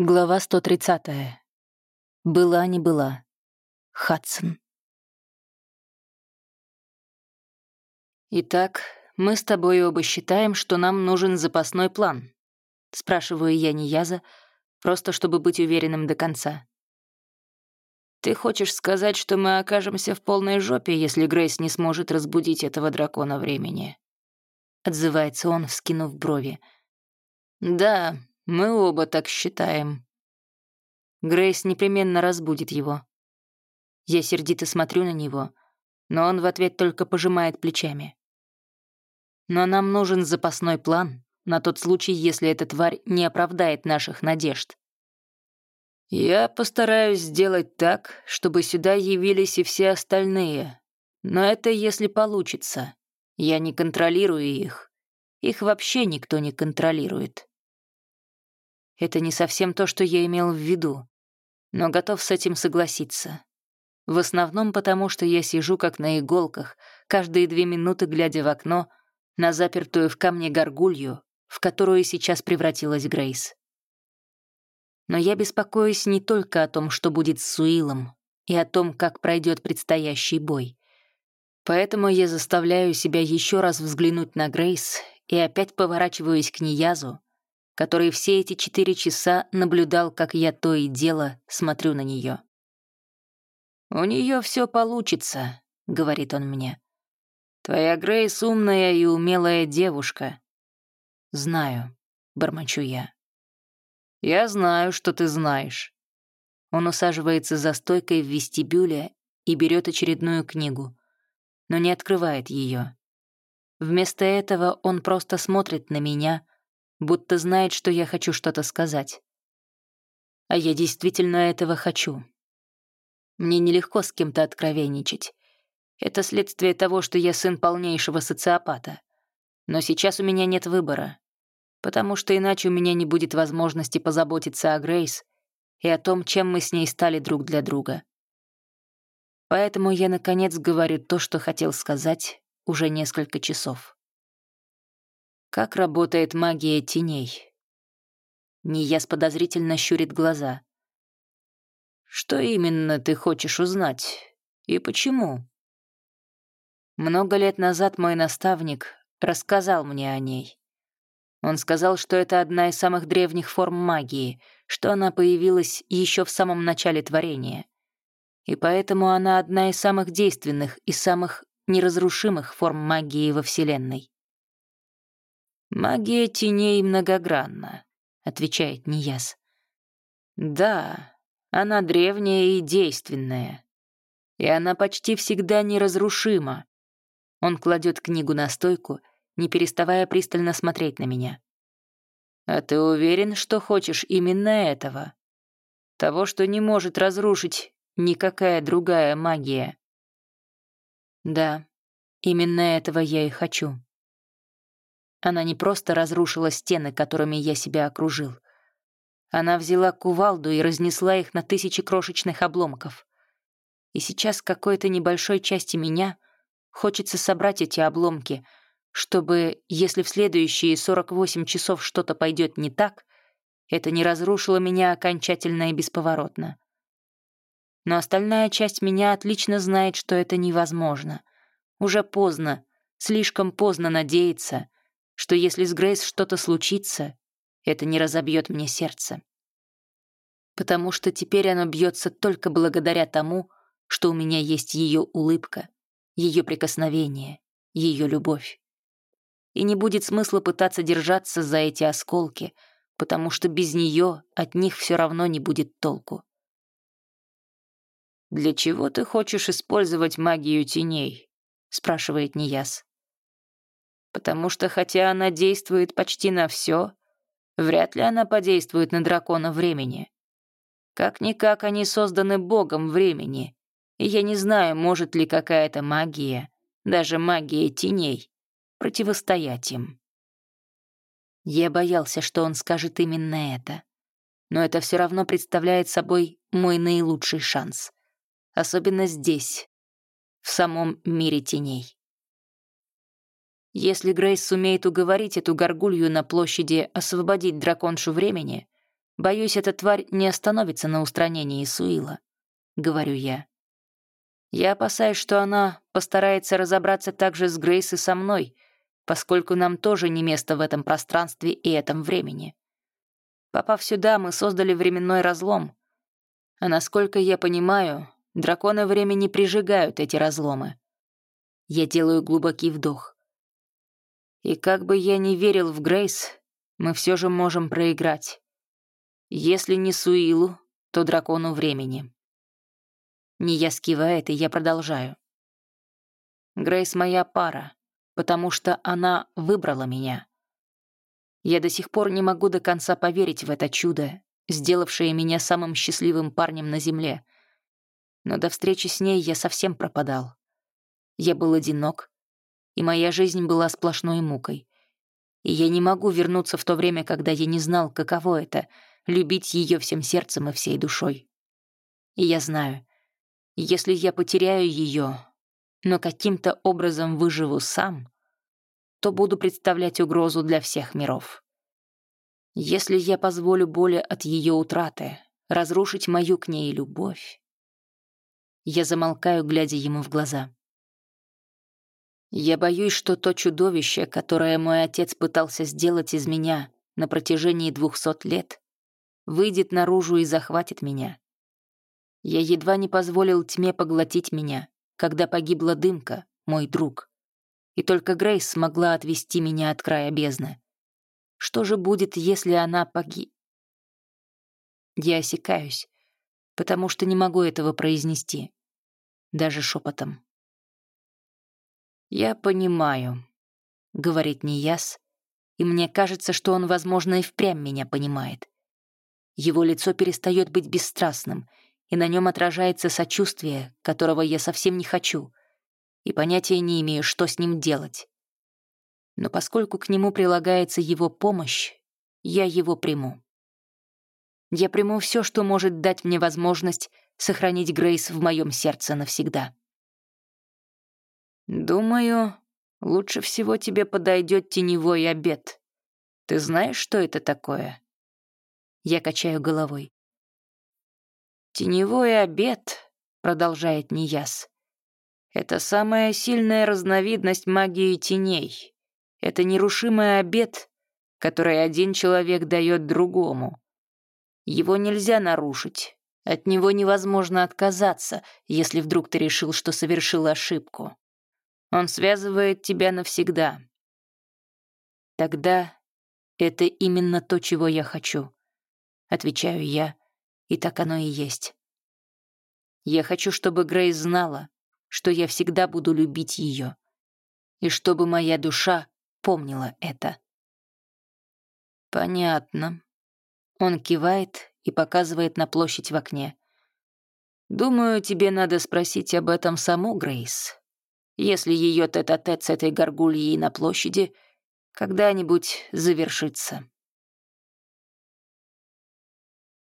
Глава 130. Была не была. Хадсон. «Итак, мы с тобой оба считаем, что нам нужен запасной план», — спрашиваю я Нияза, просто чтобы быть уверенным до конца. «Ты хочешь сказать, что мы окажемся в полной жопе, если Грейс не сможет разбудить этого дракона времени?» Отзывается он, вскинув брови. «Да, мы оба так считаем. Грейс непременно разбудит его. Я сердито смотрю на него, но он в ответ только пожимает плечами. Но нам нужен запасной план на тот случай, если эта тварь не оправдает наших надежд. Я постараюсь сделать так, чтобы сюда явились и все остальные. Но это если получится. Я не контролирую их. Их вообще никто не контролирует. Это не совсем то, что я имел в виду, но готов с этим согласиться. В основном потому, что я сижу как на иголках, каждые две минуты глядя в окно на запертую в камне горгулью, в которую сейчас превратилась Грейс. Но я беспокоюсь не только о том, что будет с Суилом, и о том, как пройдет предстоящий бой. Поэтому я заставляю себя еще раз взглянуть на Грейс и опять поворачиваюсь к Ниязу, который все эти четыре часа наблюдал, как я то и дело смотрю на нее. «У нее все получится», — говорит он мне. «Твоя Грейс умная и умелая девушка». «Знаю», — бормочу я. «Я знаю, что ты знаешь». Он усаживается за стойкой в вестибюле и берет очередную книгу, но не открывает ее. Вместо этого он просто смотрит на меня — будто знает, что я хочу что-то сказать. А я действительно этого хочу. Мне нелегко с кем-то откровенничать. Это следствие того, что я сын полнейшего социопата. Но сейчас у меня нет выбора, потому что иначе у меня не будет возможности позаботиться о Грейс и о том, чем мы с ней стали друг для друга. Поэтому я, наконец, говорю то, что хотел сказать уже несколько часов. Как работает магия теней? Нияс подозрительно щурит глаза. Что именно ты хочешь узнать? И почему? Много лет назад мой наставник рассказал мне о ней. Он сказал, что это одна из самых древних форм магии, что она появилась еще в самом начале творения. И поэтому она одна из самых действенных и самых неразрушимых форм магии во Вселенной. «Магия теней многогранна», — отвечает Нияс. «Да, она древняя и действенная. И она почти всегда неразрушима». Он кладет книгу на стойку, не переставая пристально смотреть на меня. «А ты уверен, что хочешь именно этого? Того, что не может разрушить никакая другая магия?» «Да, именно этого я и хочу». Она не просто разрушила стены, которыми я себя окружил. Она взяла кувалду и разнесла их на тысячи крошечных обломков. И сейчас какой-то небольшой части меня хочется собрать эти обломки, чтобы, если в следующие 48 часов что-то пойдет не так, это не разрушило меня окончательно и бесповоротно. Но остальная часть меня отлично знает, что это невозможно. Уже поздно, слишком поздно надеяться — что если с Грейс что-то случится, это не разобьет мне сердце. Потому что теперь оно бьется только благодаря тому, что у меня есть ее улыбка, ее прикосновение, ее любовь. И не будет смысла пытаться держаться за эти осколки, потому что без нее от них все равно не будет толку. «Для чего ты хочешь использовать магию теней?» — спрашивает Нияс потому что хотя она действует почти на все, вряд ли она подействует на дракона времени. Как-никак они созданы богом времени, и я не знаю, может ли какая-то магия, даже магия теней, противостоять им. Я боялся, что он скажет именно это, но это все равно представляет собой мой наилучший шанс, особенно здесь, в самом мире теней. Если Грейс сумеет уговорить эту горгулью на площади освободить драконшу времени, Боюсь, эта тварь не остановится на устранении Суила, — говорю я. Я опасаюсь, что она постарается разобраться также с Грейс и со мной, поскольку нам тоже не место в этом пространстве и этом времени. Попав сюда, мы создали временной разлом. А насколько я понимаю, драконы времени прижигают эти разломы. Я делаю глубокий вдох. И как бы я ни верил в Грейс, мы все же можем проиграть. Если не Суилу, то дракону времени. Ния скивает, и я продолжаю. Грейс моя пара, потому что она выбрала меня. Я до сих пор не могу до конца поверить в это чудо, сделавшее меня самым счастливым парнем на земле. Но до встречи с ней я совсем пропадал. Я был одинок, и моя жизнь была сплошной мукой. И я не могу вернуться в то время, когда я не знал, каково это — любить ее всем сердцем и всей душой. И я знаю, если я потеряю ее, но каким-то образом выживу сам, то буду представлять угрозу для всех миров. Если я позволю боли от ее утраты разрушить мою к ней любовь, я замолкаю, глядя ему в глаза. Я боюсь, что то чудовище, которое мой отец пытался сделать из меня на протяжении двухсот лет, выйдет наружу и захватит меня. Я едва не позволил тьме поглотить меня, когда погибла дымка, мой друг. И только Грейс смогла отвести меня от края бездны. Что же будет, если она погиб? Я осекаюсь, потому что не могу этого произнести, даже шепотом. «Я понимаю», — говорит Нияс, и мне кажется, что он, возможно, и впрямь меня понимает. Его лицо перестает быть бесстрастным, и на нем отражается сочувствие, которого я совсем не хочу, и понятия не имею, что с ним делать. Но поскольку к нему прилагается его помощь, я его приму. Я приму все, что может дать мне возможность сохранить Грейс в моем сердце навсегда. Думаю, лучше всего тебе подойдет теневой обед. Ты знаешь, что это такое? Я качаю головой. «Теневой обед», — продолжает Нияс, — «это самая сильная разновидность магии теней. Это нерушимый обед, который один человек дает другому. Его нельзя нарушить, от него невозможно отказаться, если вдруг ты решил, что совершил ошибку. Он связывает тебя навсегда. Тогда это именно то, чего я хочу. Отвечаю я, и так оно и есть. Я хочу, чтобы Грейс знала, что я всегда буду любить ее, и чтобы моя душа помнила это. Понятно. Он кивает и показывает на площадь в окне. Думаю, тебе надо спросить об этом саму Грейс. Если ее тет-а-тет с этой горгульей на площади когда-нибудь завершится.